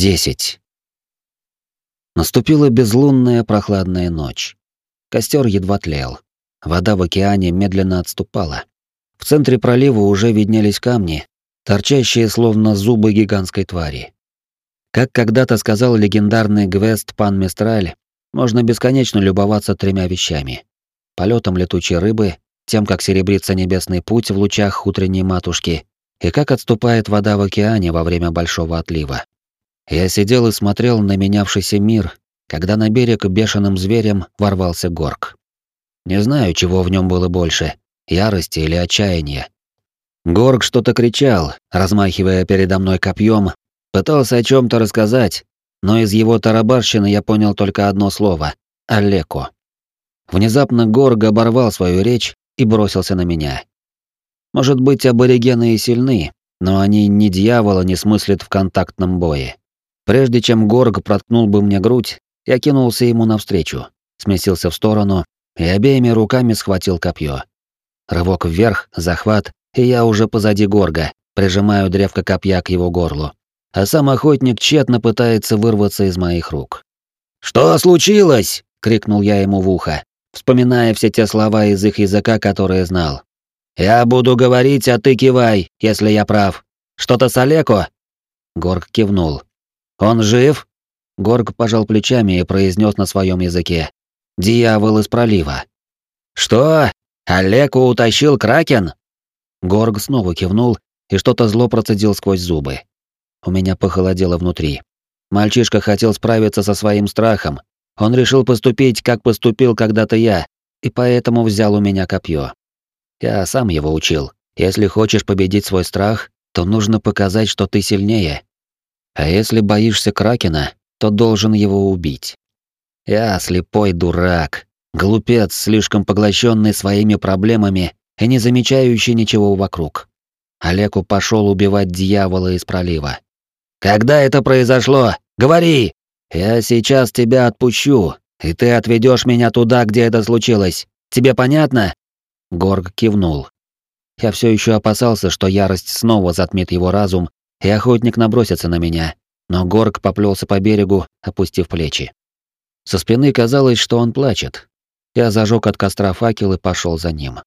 Десять. Наступила безлунная прохладная ночь. Костер едва тлел. Вода в океане медленно отступала. В центре пролива уже виднелись камни, торчащие словно зубы гигантской твари. Как когда-то сказал легендарный Гвест Пан Мистраль, можно бесконечно любоваться тремя вещами. Полетом летучей рыбы, тем, как серебрится небесный путь в лучах утренней матушки, и как отступает вода в океане во время большого отлива. Я сидел и смотрел на менявшийся мир, когда на берег бешеным зверем ворвался горк. Не знаю, чего в нем было больше — ярости или отчаяния. Горг что-то кричал, размахивая передо мной копьем, пытался о чем то рассказать, но из его тарабарщины я понял только одно слово — «Олеко». Внезапно Горг оборвал свою речь и бросился на меня. Может быть, аборигены и сильны, но они ни дьявола не смыслят в контактном бое. Прежде чем Горг проткнул бы мне грудь, я кинулся ему навстречу, сместился в сторону и обеими руками схватил копье. Рывок вверх, захват, и я уже позади Горга, прижимаю древко копья к его горлу. А сам охотник тщетно пытается вырваться из моих рук. «Что случилось?» — крикнул я ему в ухо, вспоминая все те слова из их языка, которые знал. «Я буду говорить, а ты кивай, если я прав. Что-то с Олеко?» Горг кивнул. «Он жив?» Горг пожал плечами и произнес на своем языке. «Дьявол из пролива». «Что? Олеку утащил Кракен?» Горг снова кивнул и что-то зло процедил сквозь зубы. У меня похолодело внутри. Мальчишка хотел справиться со своим страхом. Он решил поступить, как поступил когда-то я, и поэтому взял у меня копье. Я сам его учил. Если хочешь победить свой страх, то нужно показать, что ты сильнее, а если боишься Кракена, то должен его убить. Я слепой дурак, глупец, слишком поглощенный своими проблемами и не замечающий ничего вокруг. Олеку пошел убивать дьявола из пролива. «Когда это произошло? Говори! Я сейчас тебя отпущу, и ты отведешь меня туда, где это случилось. Тебе понятно?» Горг кивнул. Я все еще опасался, что ярость снова затмит его разум и охотник набросится на меня, но Горг поплелся по берегу, опустив плечи. Со спины казалось, что он плачет. Я зажег от костра факел и пошел за ним.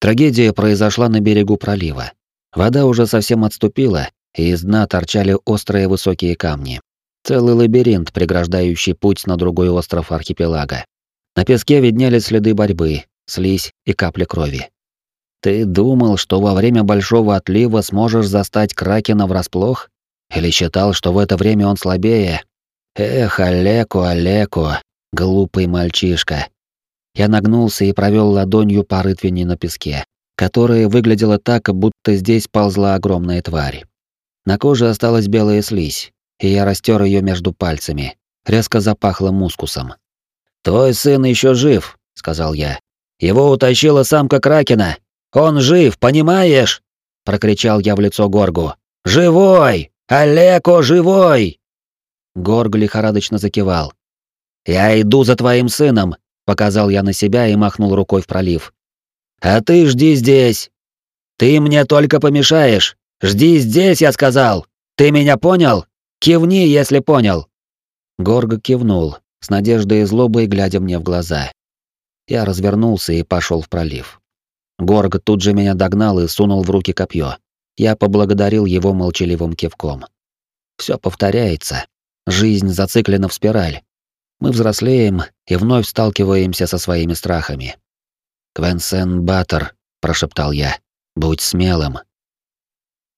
Трагедия произошла на берегу пролива. Вода уже совсем отступила, и из дна торчали острые высокие камни. Целый лабиринт, преграждающий путь на другой остров архипелага. На песке виднелись следы борьбы, слизь и капли крови. Ты думал, что во время большого отлива сможешь застать Кракена врасплох? Или считал, что в это время он слабее? Эх, Олеку, Олеку, глупый мальчишка. Я нагнулся и провел ладонью по рытвине на песке, которая выглядела так, будто здесь ползла огромная тварь. На коже осталась белая слизь, и я растер ее между пальцами. Резко запахло мускусом. «Твой сын еще жив», — сказал я. «Его утащила самка Кракена. Он жив, понимаешь?» — прокричал я в лицо Горгу. «Живой! Олеко живой!» Горг лихорадочно закивал. «Я иду за твоим сыном», — показал я на себя и махнул рукой в пролив. «А ты жди здесь. Ты мне только помешаешь. Жди здесь, я сказал. Ты меня понял? Кивни, если понял». Горг кивнул, с надеждой и злобой глядя мне в глаза. Я развернулся и пошел в пролив. Горг тут же меня догнал и сунул в руки копье. Я поблагодарил его молчаливым кивком. Все повторяется. Жизнь зациклена в спираль. Мы взрослеем и вновь сталкиваемся со своими страхами. «Квенсен Баттер», — прошептал я, — «будь смелым».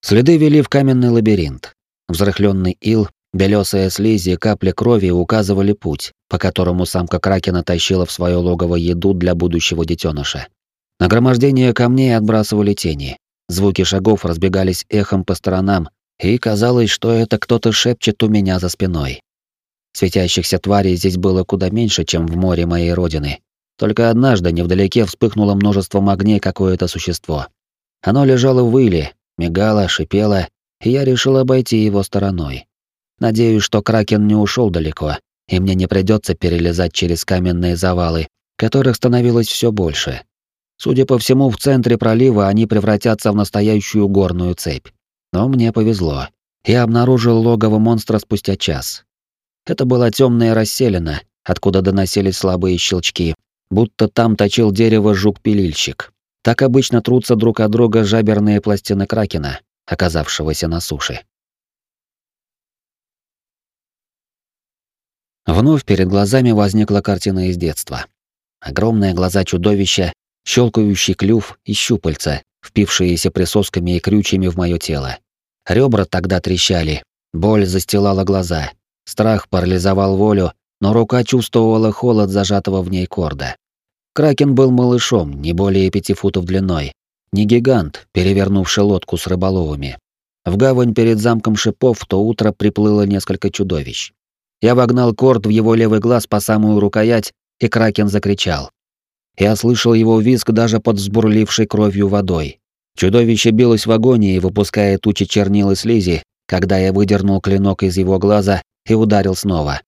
Следы вели в каменный лабиринт. Взрыхленный ил, белесая слизь и капли крови указывали путь, по которому самка Кракена тащила в свое логово еду для будущего детеныша. Нагромождение камней отбрасывали тени. Звуки шагов разбегались эхом по сторонам, и казалось, что это кто-то шепчет у меня за спиной. Светящихся тварей здесь было куда меньше, чем в море моей родины. Только однажды невдалеке вспыхнуло множеством огней какое-то существо. Оно лежало в выле, мигало, шипело, и я решил обойти его стороной. Надеюсь, что Кракен не ушел далеко, и мне не придется перелезать через каменные завалы, которых становилось все больше. Судя по всему, в центре пролива они превратятся в настоящую горную цепь. Но мне повезло. я обнаружил логово монстра спустя час. Это была темная расселена, откуда доносились слабые щелчки, будто там точил дерево жук-пилильщик. Так обычно трутся друг от друга жаберные пластины кракена, оказавшегося на суше. Вновь перед глазами возникла картина из детства. Огромные глаза чудовища, щелкающий клюв и щупальца, впившиеся присосками и крючьями в мое тело. Ребра тогда трещали, боль застилала глаза, страх парализовал волю, но рука чувствовала холод зажатого в ней корда. Кракен был малышом, не более пяти футов длиной, не гигант, перевернувший лодку с рыболовами. В гавань перед замком шипов то утро приплыло несколько чудовищ. Я вогнал корд в его левый глаз по самую рукоять, и Кракен закричал. Я слышал его визг даже под взбурлившей кровью водой. Чудовище билось в агонии, выпуская тучи чернил и слизи, когда я выдернул клинок из его глаза и ударил снова.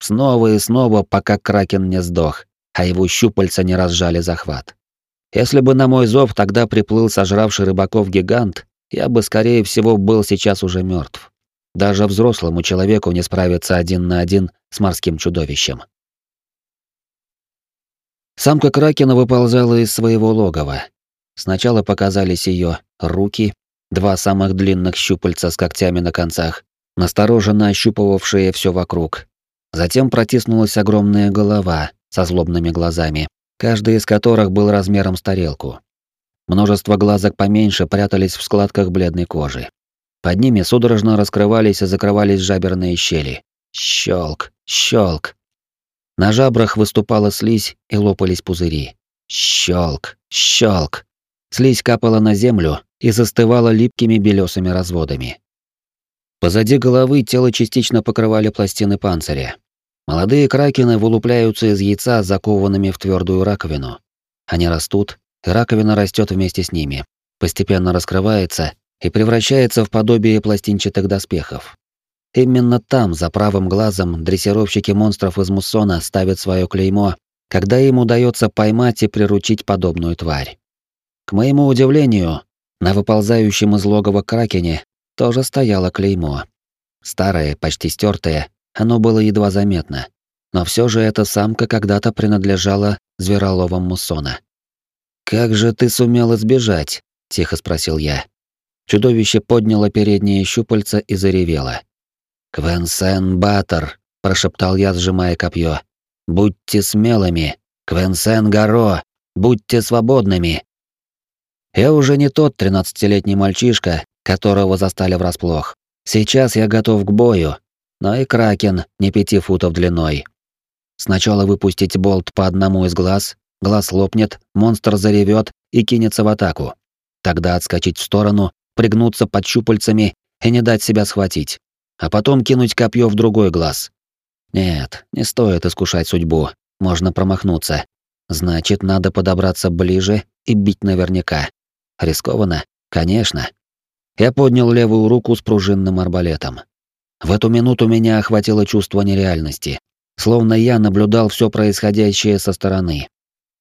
Снова и снова, пока Кракен не сдох, а его щупальца не разжали захват. Если бы на мой зов тогда приплыл сожравший рыбаков гигант, я бы, скорее всего, был сейчас уже мертв. Даже взрослому человеку не справиться один на один с морским чудовищем. Самка Кракена выползала из своего логова. Сначала показались ее руки, два самых длинных щупальца с когтями на концах, настороженно ощупывавшие все вокруг. Затем протиснулась огромная голова со злобными глазами, каждый из которых был размером с тарелку. Множество глазок поменьше прятались в складках бледной кожи. Под ними судорожно раскрывались и закрывались жаберные щели. Щелк, щелк. На жабрах выступала слизь и лопались пузыри. Щелк, щелк. Слизь капала на землю и застывала липкими белесыми разводами. Позади головы тело частично покрывали пластины панциря. Молодые кракены вылупляются из яйца, закованными в твердую раковину. Они растут, и раковина растет вместе с ними, постепенно раскрывается и превращается в подобие пластинчатых доспехов. Именно там, за правым глазом, дрессировщики монстров из Муссона ставят свое клеймо, когда им удается поймать и приручить подобную тварь. К моему удивлению, на выползающем из логова кракене тоже стояло клеймо. Старое, почти стертое, оно было едва заметно. Но все же эта самка когда-то принадлежала звероловам Муссона. «Как же ты сумел избежать?» — тихо спросил я. Чудовище подняло передние щупальца и заревело. «Квенсен Баттер», — прошептал я, сжимая копье. «Будьте смелыми! Квенсен Гаро! Будьте свободными!» Я уже не тот тринадцатилетний мальчишка, которого застали врасплох. Сейчас я готов к бою, но и кракен не пяти футов длиной. Сначала выпустить болт по одному из глаз, глаз лопнет, монстр заревет и кинется в атаку. Тогда отскочить в сторону, пригнуться под щупальцами и не дать себя схватить а потом кинуть копье в другой глаз. Нет, не стоит искушать судьбу, можно промахнуться. Значит, надо подобраться ближе и бить наверняка. Рискованно? Конечно. Я поднял левую руку с пружинным арбалетом. В эту минуту меня охватило чувство нереальности, словно я наблюдал все происходящее со стороны.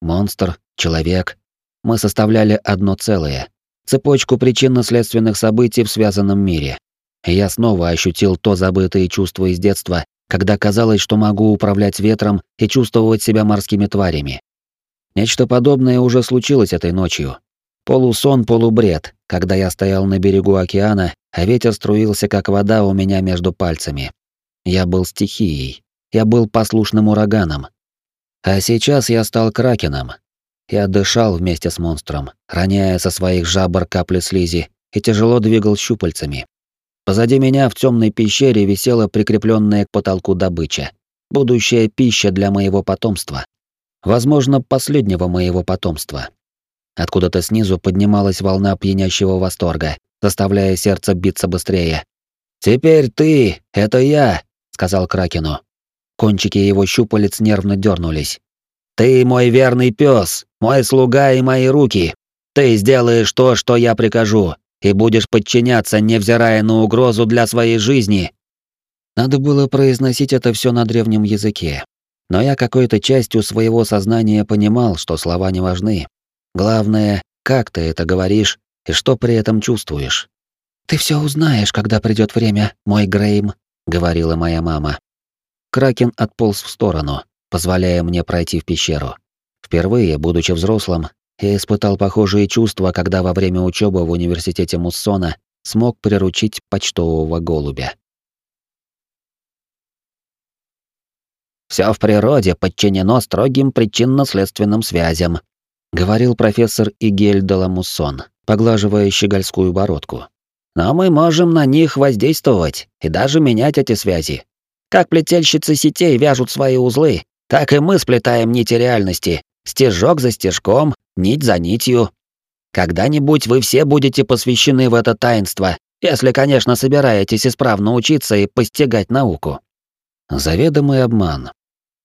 Монстр, человек. Мы составляли одно целое. Цепочку причинно-следственных событий в связанном мире я снова ощутил то забытое чувство из детства, когда казалось, что могу управлять ветром и чувствовать себя морскими тварями. Нечто подобное уже случилось этой ночью. Полусон, полубред, когда я стоял на берегу океана, а ветер струился как вода у меня между пальцами. Я был стихией. Я был послушным ураганом. А сейчас я стал кракеном. Я дышал вместе с монстром, роняя со своих жабр капли слизи, и тяжело двигал щупальцами. Позади меня в темной пещере висела прикрепленная к потолку добыча. Будущая пища для моего потомства. Возможно, последнего моего потомства. Откуда-то снизу поднималась волна пьянящего восторга, заставляя сердце биться быстрее. «Теперь ты, это я», — сказал Кракену. Кончики его щупалец нервно дернулись. «Ты мой верный пес, мой слуга и мои руки. Ты сделаешь то, что я прикажу и будешь подчиняться, невзирая на угрозу для своей жизни. Надо было произносить это все на древнем языке. Но я какой-то частью своего сознания понимал, что слова не важны. Главное, как ты это говоришь и что при этом чувствуешь. «Ты все узнаешь, когда придет время, мой Грейм», — говорила моя мама. Кракен отполз в сторону, позволяя мне пройти в пещеру. Впервые, будучи взрослым, я испытал похожие чувства, когда во время учебы в университете Муссона смог приручить почтового голубя. Все в природе подчинено строгим причинно-следственным связям, говорил профессор Игель Деламуссон, поглаживая щегольскую бородку. Но мы можем на них воздействовать и даже менять эти связи. Как плетельщицы сетей вяжут свои узлы, так и мы сплетаем нити реальности, стежок за стежком, нить за нитью. Когда-нибудь вы все будете посвящены в это таинство, если, конечно, собираетесь исправно учиться и постигать науку. Заведомый обман.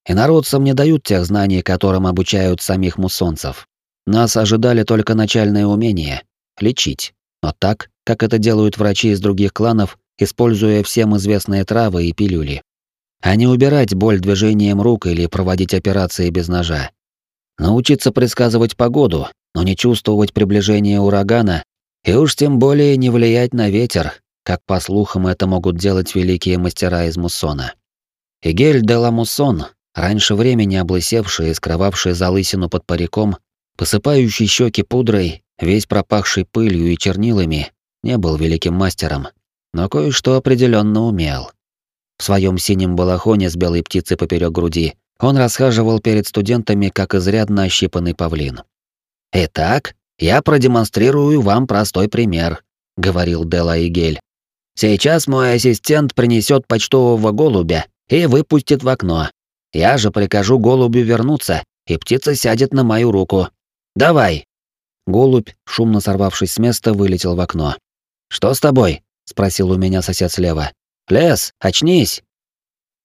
Инородцам не дают тех знаний, которым обучают самих муссонцев. Нас ожидали только начальные умения — лечить, но так, как это делают врачи из других кланов, используя всем известные травы и пилюли. А не убирать боль движением рук или проводить операции без ножа. Научиться предсказывать погоду, но не чувствовать приближение урагана, и уж тем более не влиять на ветер, как по слухам это могут делать великие мастера из Муссона. Игель де ла Муссон, раньше времени облысевший и скрывавший залысину под париком, посыпающий щеки пудрой, весь пропахший пылью и чернилами, не был великим мастером, но кое-что определенно умел. В своем синем балахоне с белой птицей поперек груди он расхаживал перед студентами, как изрядно ощипанный павлин. «Итак, я продемонстрирую вам простой пример», — говорил Дела Игель. «Сейчас мой ассистент принесет почтового голубя и выпустит в окно. Я же прикажу голубю вернуться, и птица сядет на мою руку. Давай!» Голубь, шумно сорвавшись с места, вылетел в окно. «Что с тобой?» — спросил у меня сосед слева. «Лес, очнись!»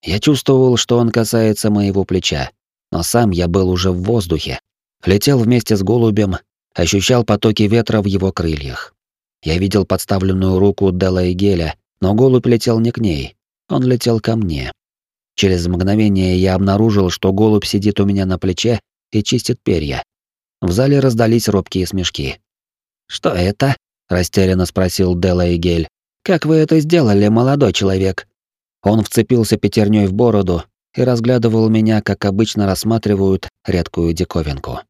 Я чувствовал, что он касается моего плеча, но сам я был уже в воздухе. Летел вместе с голубем, ощущал потоки ветра в его крыльях. Я видел подставленную руку Дела и Геля, но голубь летел не к ней, он летел ко мне. Через мгновение я обнаружил, что голубь сидит у меня на плече и чистит перья. В зале раздались робкие смешки. «Что это?» — растерянно спросил Дела и Гель. «Как вы это сделали, молодой человек?» Он вцепился пятерней в бороду и разглядывал меня, как обычно рассматривают редкую диковинку.